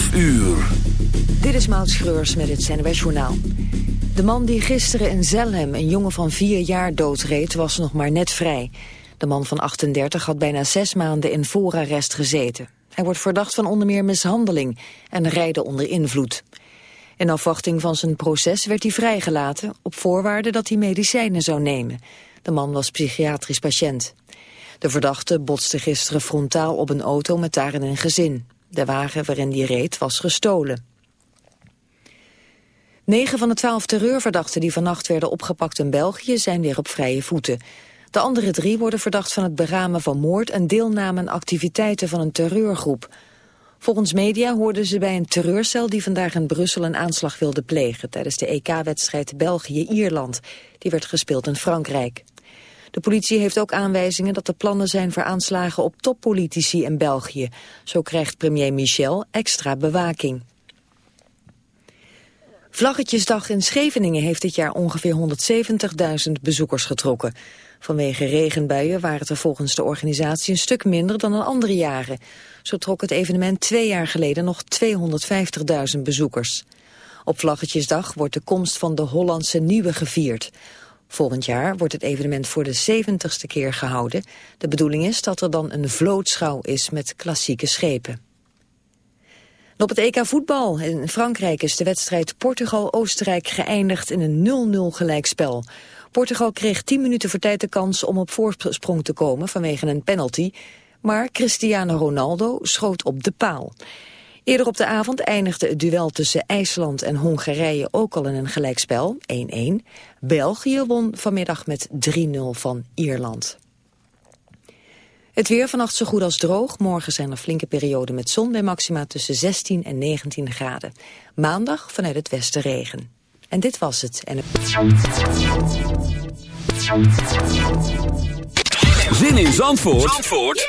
12 uur. Dit is Maud Schreurs met het CNWS Journaal. De man die gisteren in Zelhem een jongen van vier jaar doodreed was nog maar net vrij. De man van 38 had bijna zes maanden in voorarrest gezeten. Hij wordt verdacht van onder meer mishandeling en rijden onder invloed. In afwachting van zijn proces werd hij vrijgelaten... op voorwaarde dat hij medicijnen zou nemen. De man was psychiatrisch patiënt. De verdachte botste gisteren frontaal op een auto met daarin een gezin. De wagen waarin die reed was gestolen. Negen van de twaalf terreurverdachten die vannacht werden opgepakt in België zijn weer op vrije voeten. De andere drie worden verdacht van het beramen van moord en deelname aan activiteiten van een terreurgroep. Volgens media hoorden ze bij een terreurcel die vandaag in Brussel een aanslag wilde plegen tijdens de EK-wedstrijd België-Ierland. Die werd gespeeld in Frankrijk. De politie heeft ook aanwijzingen dat er plannen zijn voor aanslagen op toppolitici in België. Zo krijgt premier Michel extra bewaking. Vlaggetjesdag in Scheveningen heeft dit jaar ongeveer 170.000 bezoekers getrokken. Vanwege regenbuien waren het er volgens de organisatie een stuk minder dan in andere jaren. Zo trok het evenement twee jaar geleden nog 250.000 bezoekers. Op Vlaggetjesdag wordt de komst van de Hollandse Nieuwe gevierd. Volgend jaar wordt het evenement voor de 70ste keer gehouden. De bedoeling is dat er dan een vlootschouw is met klassieke schepen. op het EK voetbal in Frankrijk is de wedstrijd Portugal-Oostenrijk geëindigd in een 0-0 gelijkspel. Portugal kreeg 10 minuten voor tijd de kans om op voorsprong te komen vanwege een penalty. Maar Cristiano Ronaldo schoot op de paal. Eerder op de avond eindigde het duel tussen IJsland en Hongarije ook al in een gelijkspel, 1-1. België won vanmiddag met 3-0 van Ierland. Het weer vannacht zo goed als droog. Morgen zijn er flinke perioden met zon bij maxima tussen 16 en 19 graden. Maandag vanuit het westen regen. En dit was het. En Zin in Zandvoort, Zandvoort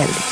rebelde.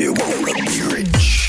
You wanna be rich.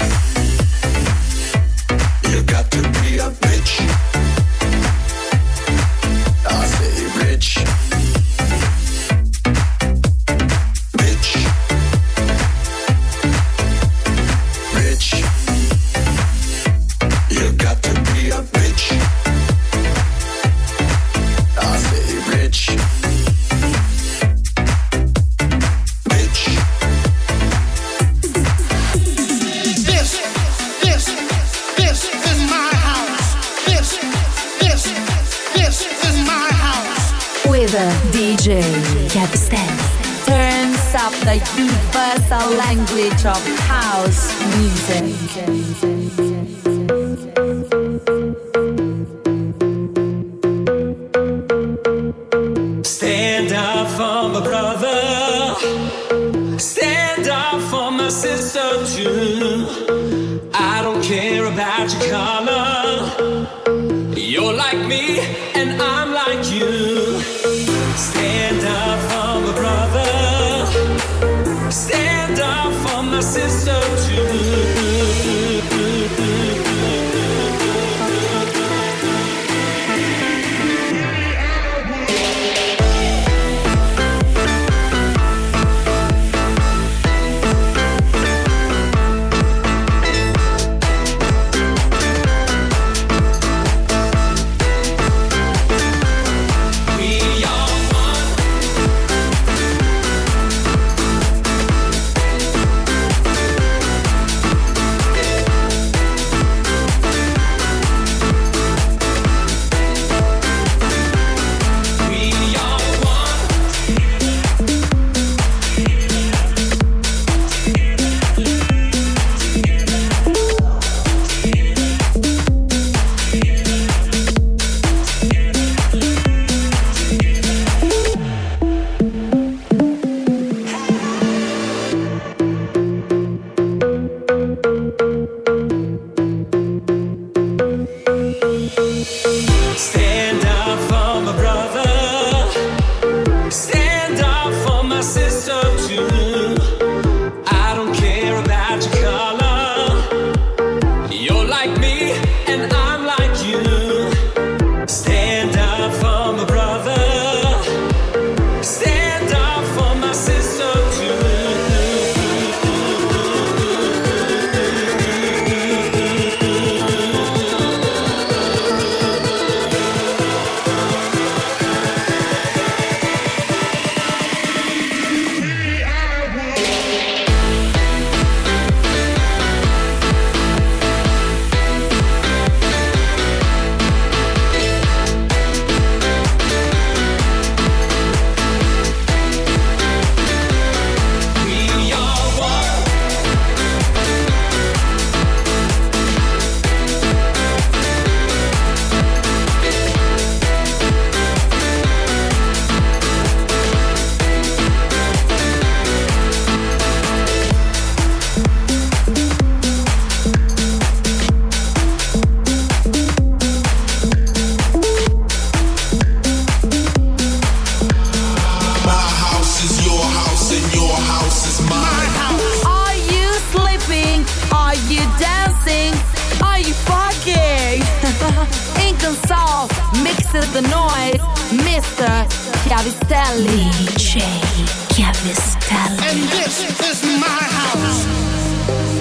and soul, mixes the noise, Mr. Chiavistelli. DJ Chiavistelli. And this is my house.